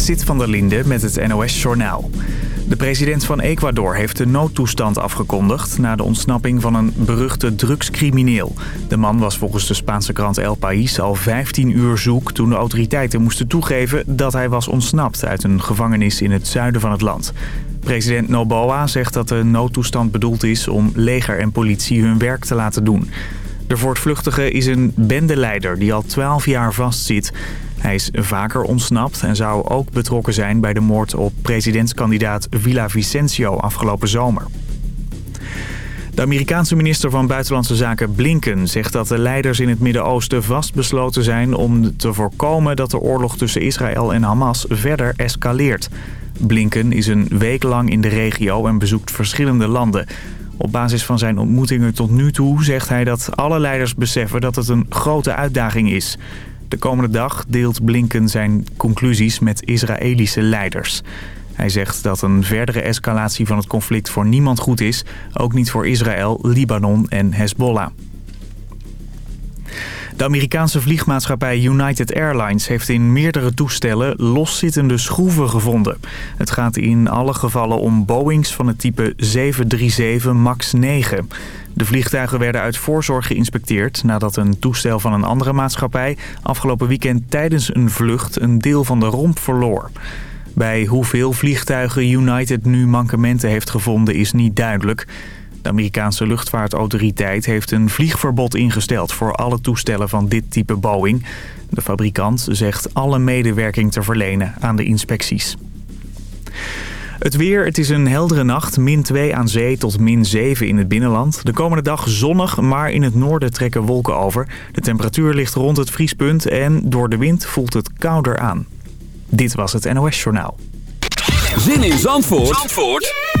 Sit van der Linde met het NOS-journaal. De president van Ecuador heeft de noodtoestand afgekondigd... na de ontsnapping van een beruchte drugscrimineel. De man was volgens de Spaanse krant El País al 15 uur zoek... toen de autoriteiten moesten toegeven dat hij was ontsnapt... uit een gevangenis in het zuiden van het land. President Noboa zegt dat de noodtoestand bedoeld is... om leger en politie hun werk te laten doen. De voortvluchtige is een bendeleider die al 12 jaar vastzit... Hij is vaker ontsnapt en zou ook betrokken zijn bij de moord op presidentskandidaat Vicencio afgelopen zomer. De Amerikaanse minister van Buitenlandse Zaken Blinken zegt dat de leiders in het Midden-Oosten vastbesloten zijn om te voorkomen dat de oorlog tussen Israël en Hamas verder escaleert. Blinken is een week lang in de regio en bezoekt verschillende landen. Op basis van zijn ontmoetingen tot nu toe zegt hij dat alle leiders beseffen dat het een grote uitdaging is. De komende dag deelt Blinken zijn conclusies met Israëlische leiders. Hij zegt dat een verdere escalatie van het conflict voor niemand goed is. Ook niet voor Israël, Libanon en Hezbollah. De Amerikaanse vliegmaatschappij United Airlines heeft in meerdere toestellen loszittende schroeven gevonden. Het gaat in alle gevallen om Boeings van het type 737 MAX 9. De vliegtuigen werden uit voorzorg geïnspecteerd nadat een toestel van een andere maatschappij afgelopen weekend tijdens een vlucht een deel van de romp verloor. Bij hoeveel vliegtuigen United nu mankementen heeft gevonden is niet duidelijk. De Amerikaanse luchtvaartautoriteit heeft een vliegverbod ingesteld voor alle toestellen van dit type Boeing. De fabrikant zegt alle medewerking te verlenen aan de inspecties. Het weer, het is een heldere nacht. Min 2 aan zee tot min 7 in het binnenland. De komende dag zonnig, maar in het noorden trekken wolken over. De temperatuur ligt rond het vriespunt en door de wind voelt het kouder aan. Dit was het NOS Journaal. Zin in Zandvoort, Zandvoort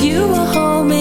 The wind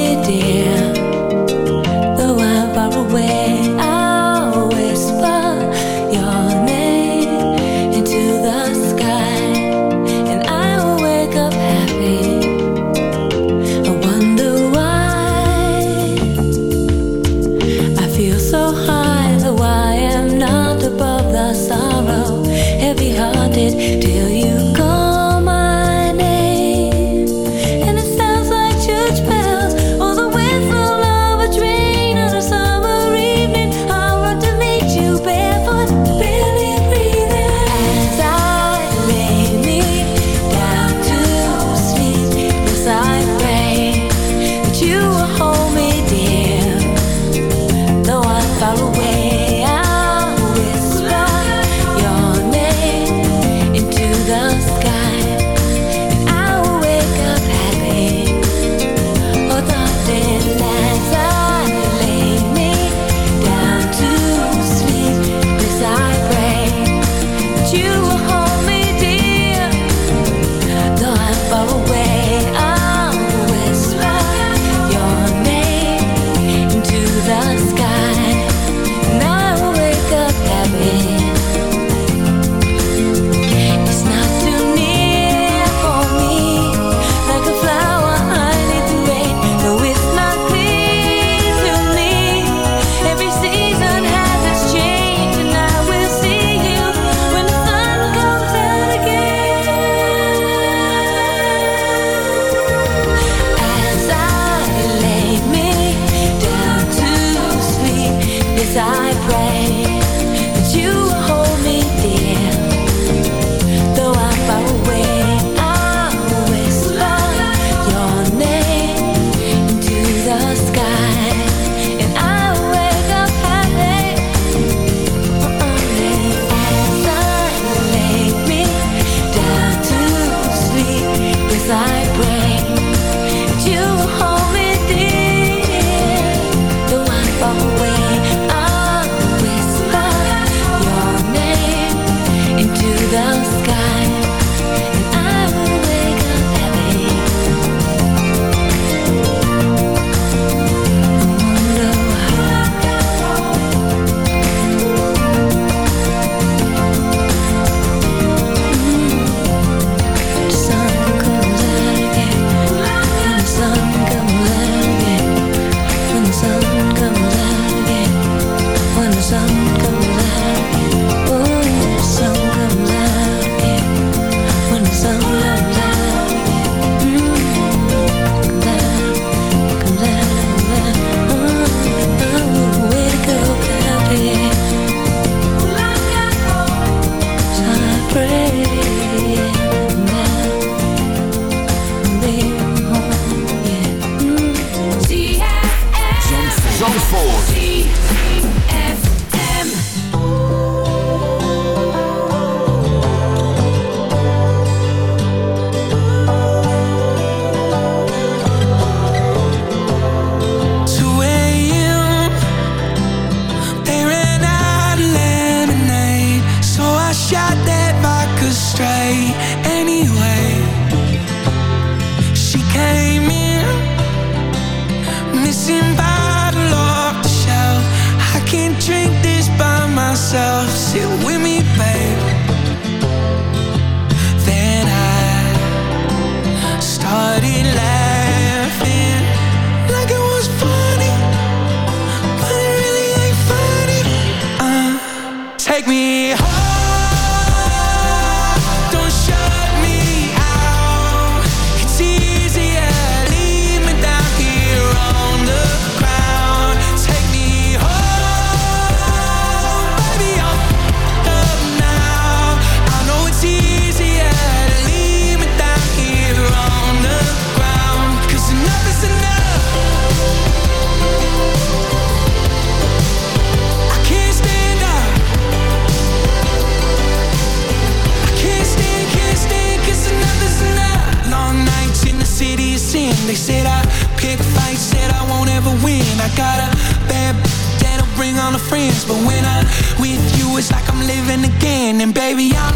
living again. And baby, I'm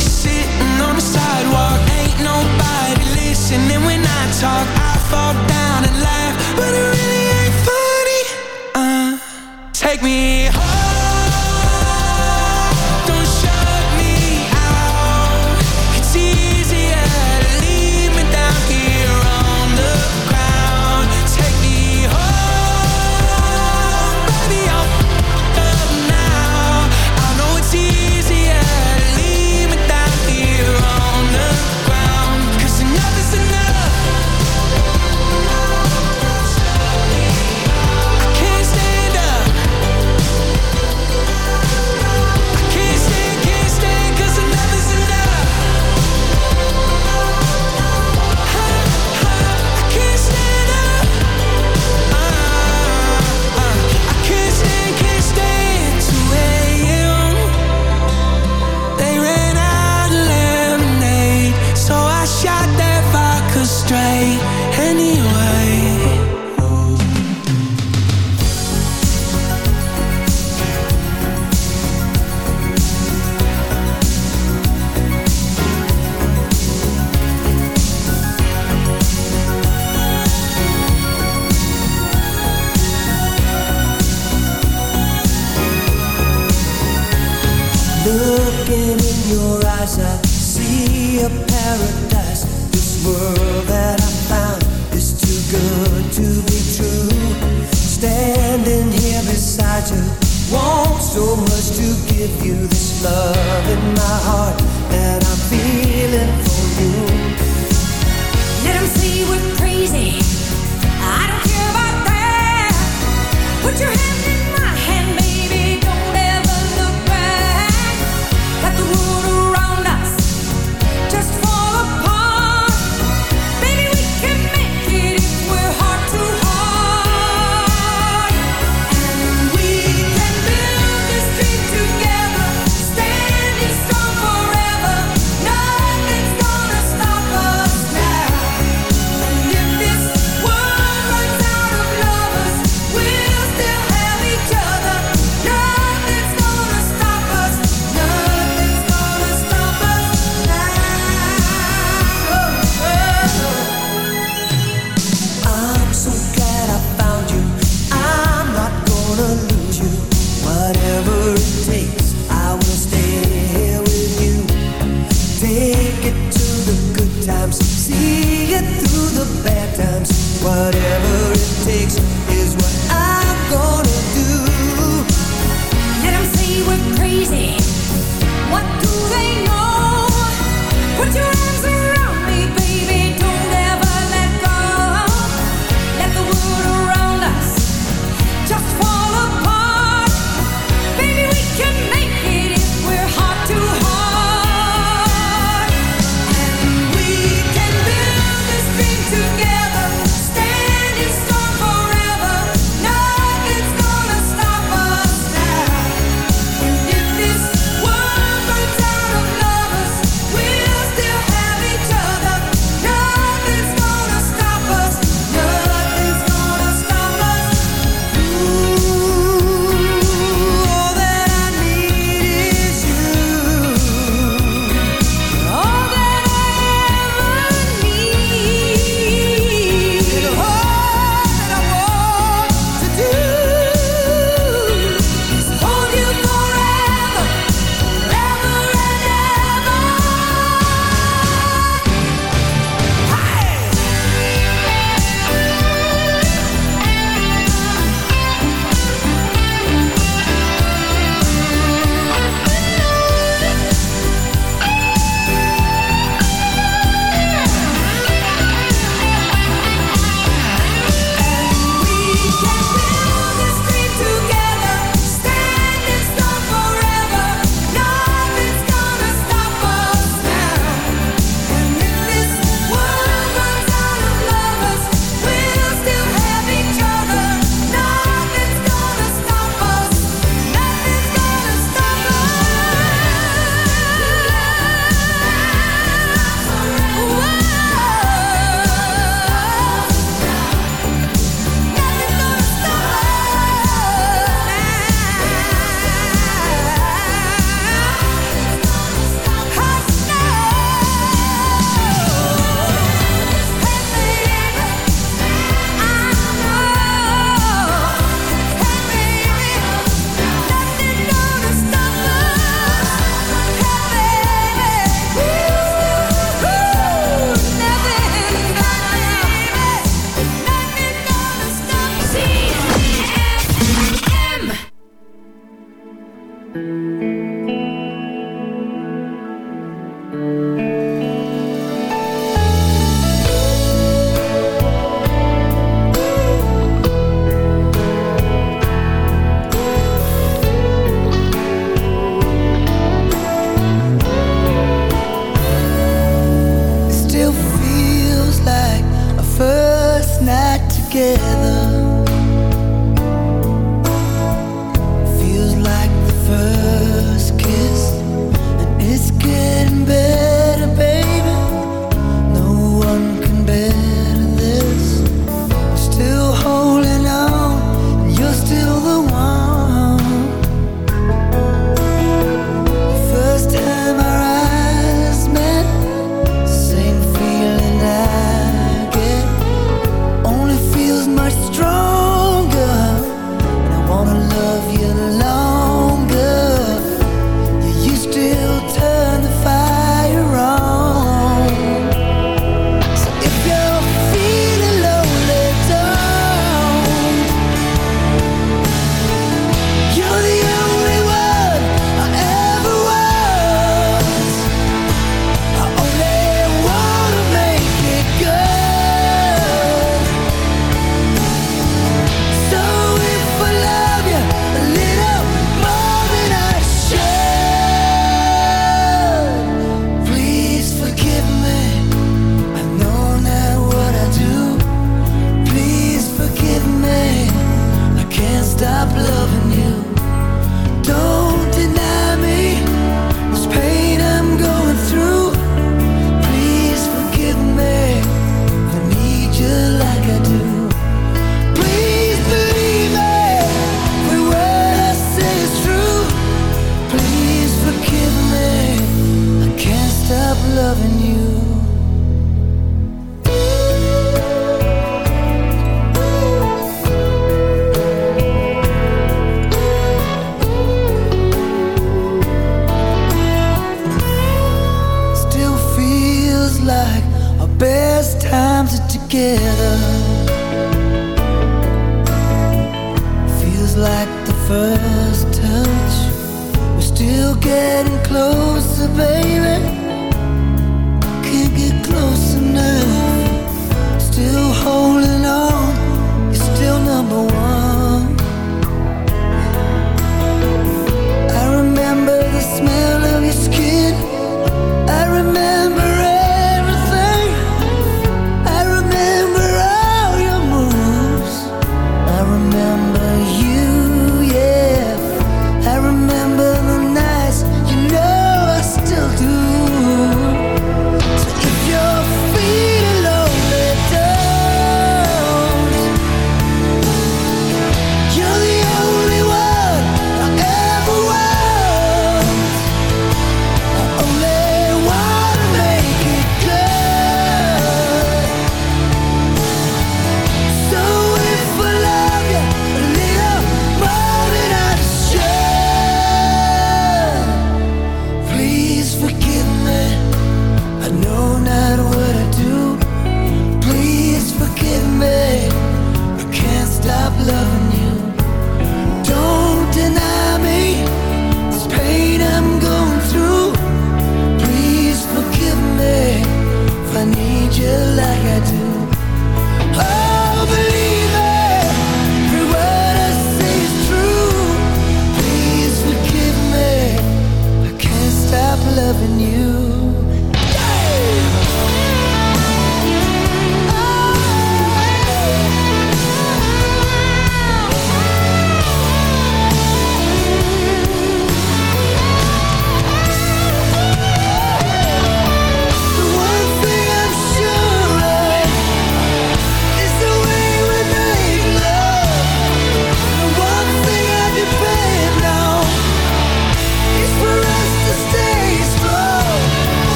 sitting on the sidewalk, ain't nobody listening when I talk. I fall down and laugh, but it really ain't funny. Uh, take me home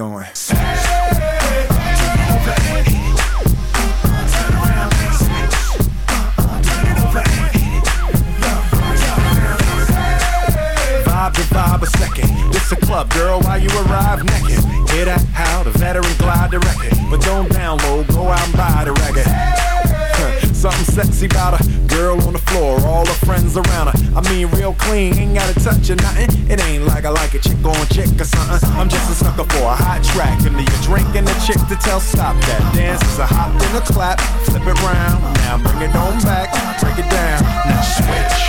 going. It on back, break it down. Now switch.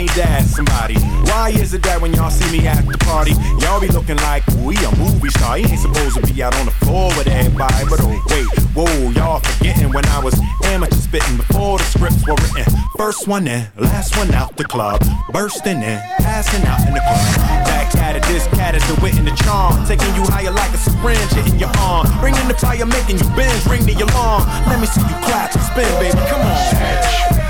need to ask somebody. Why is it that when y'all see me at the party, y'all be looking like we a movie star? He ain't supposed to be out on the with everybody. But oh, wait, whoa, y'all forgetting when I was amateur spitting before the scripts were written. First one in, last one out the club. Bursting in, passing out in the club. Back at it, this cat is the wit and the charm. Taking you higher like a syringe hitting your arm. Bringing the fire, making you bend, ring the alarm. Let me see you clap and spin, baby, come on.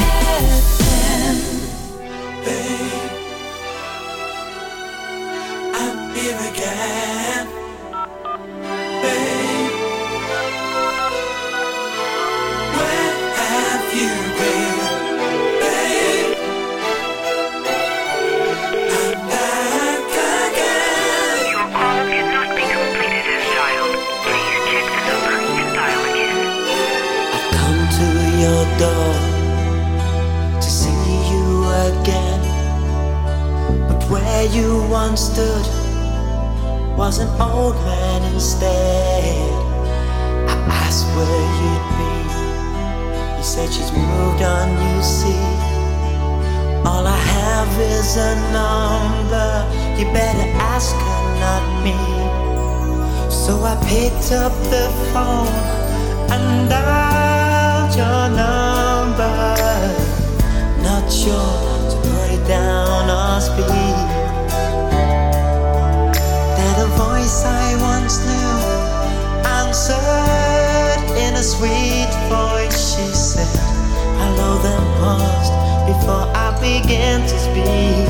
before I begin to speak.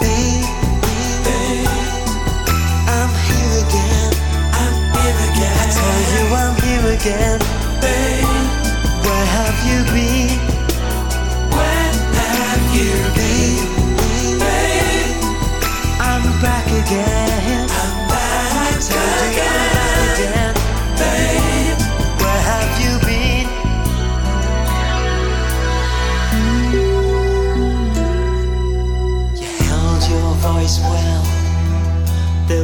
Babe, I'm here again. I'm here again I tell you I'm here again. Where have you been?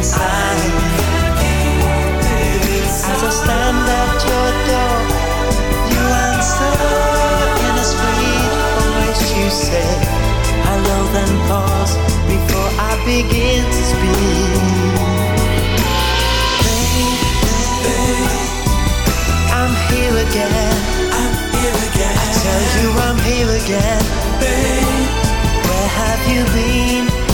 As I stand at your door, you answer in a sweet voice. You say hello, then pause before I begin to speak. Babe, I'm here again. I tell you I'm here again. Where have you been?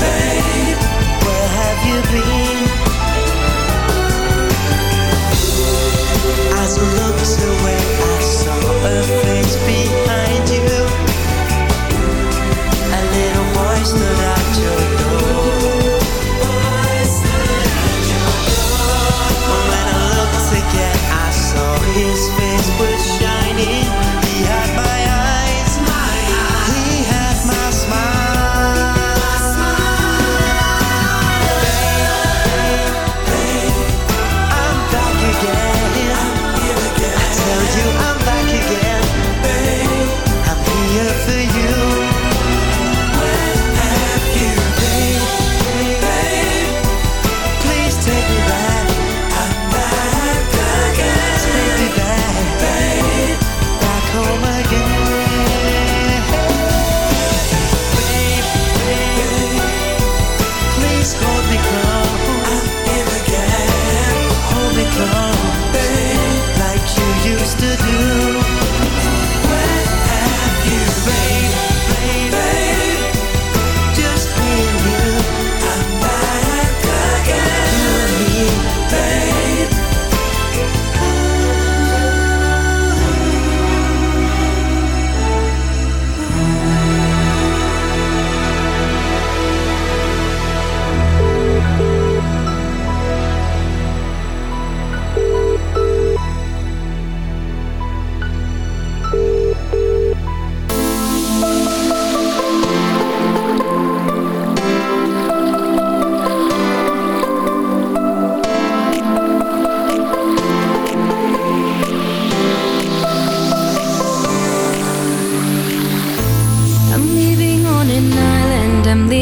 Babe, where have you been?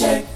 shake.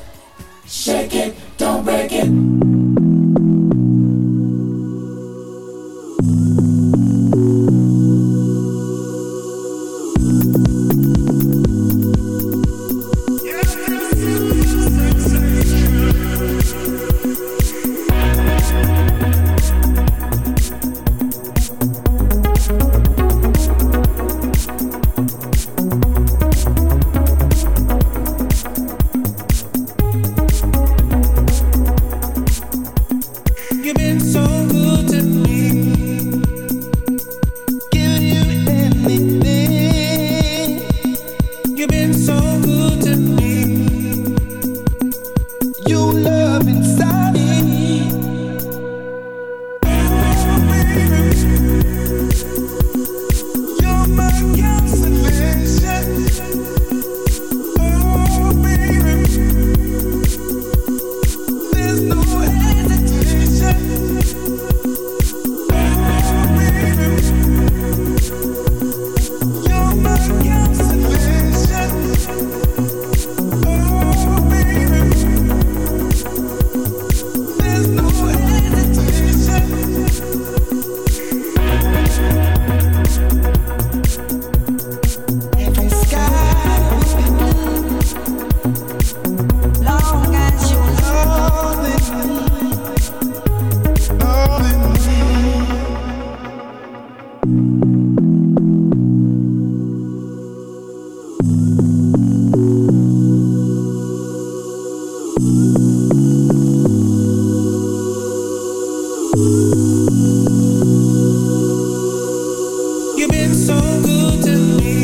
been so good to me.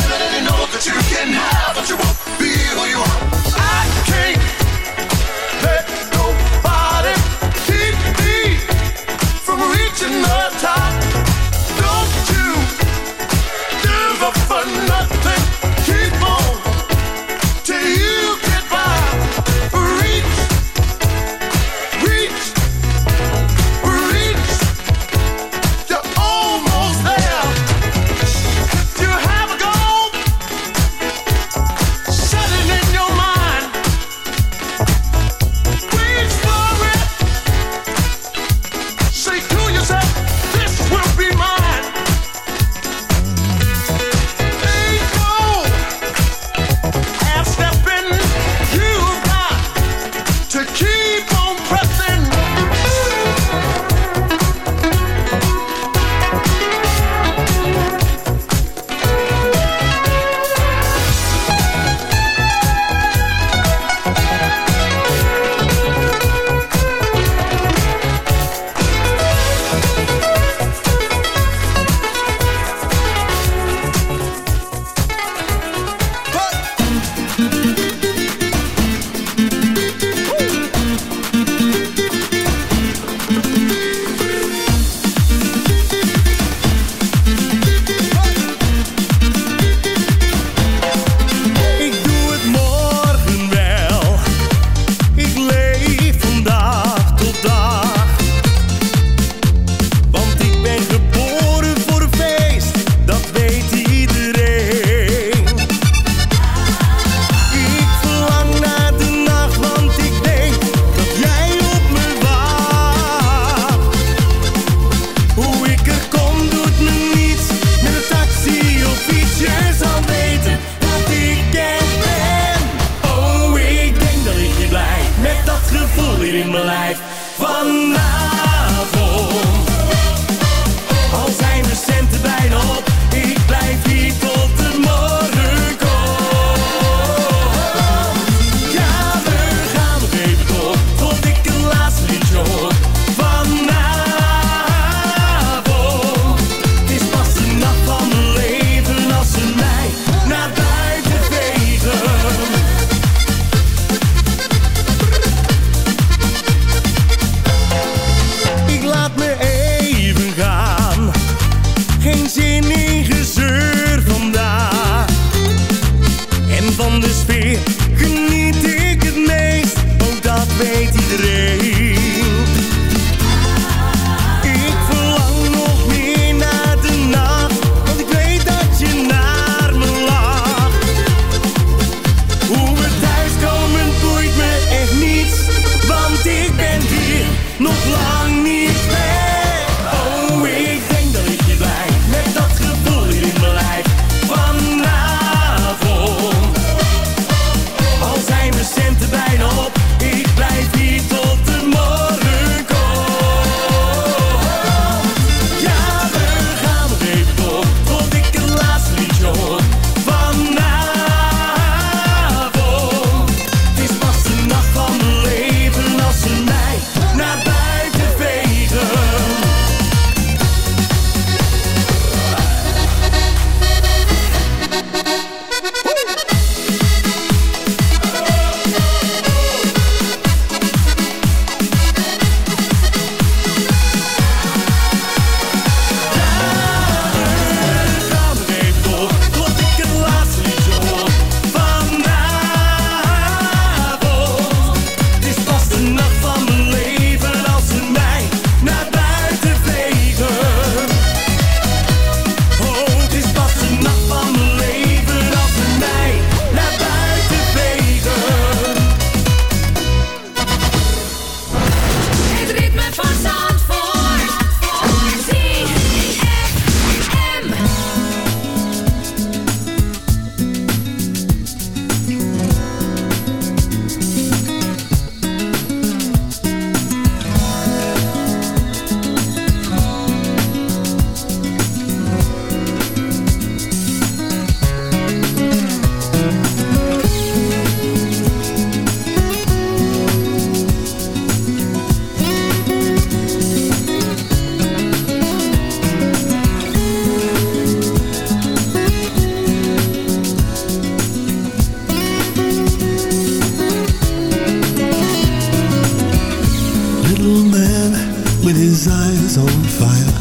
eyes on fire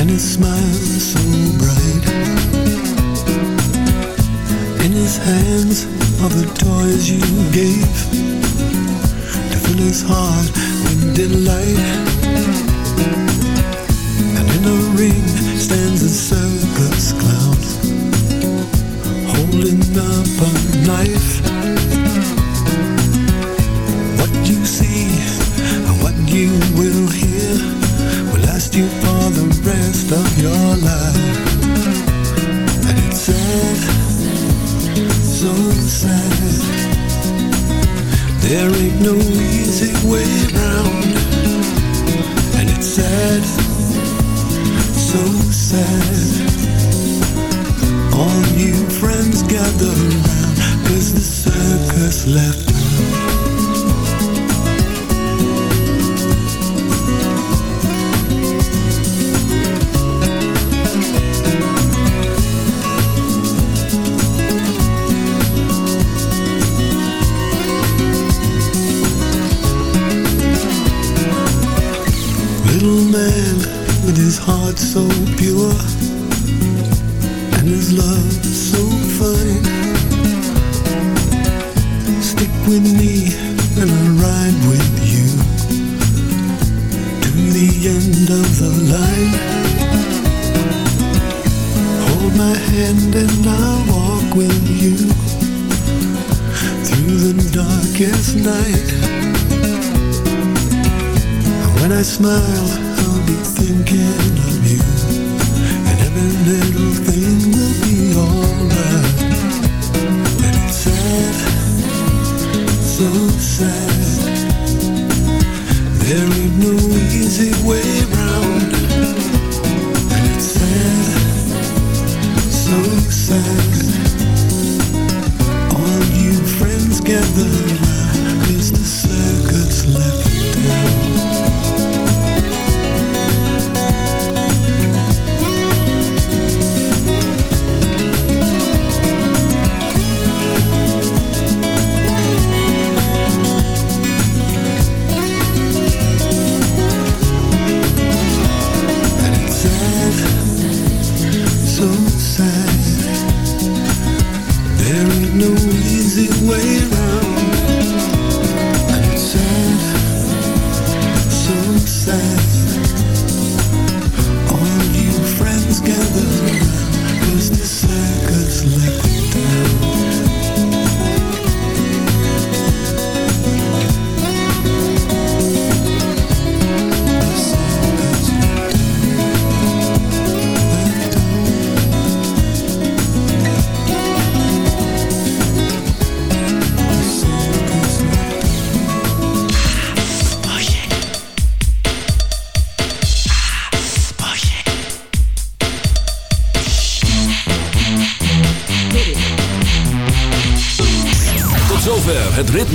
and his smile so bright. In his hands are the toys you gave to fill his heart with delight.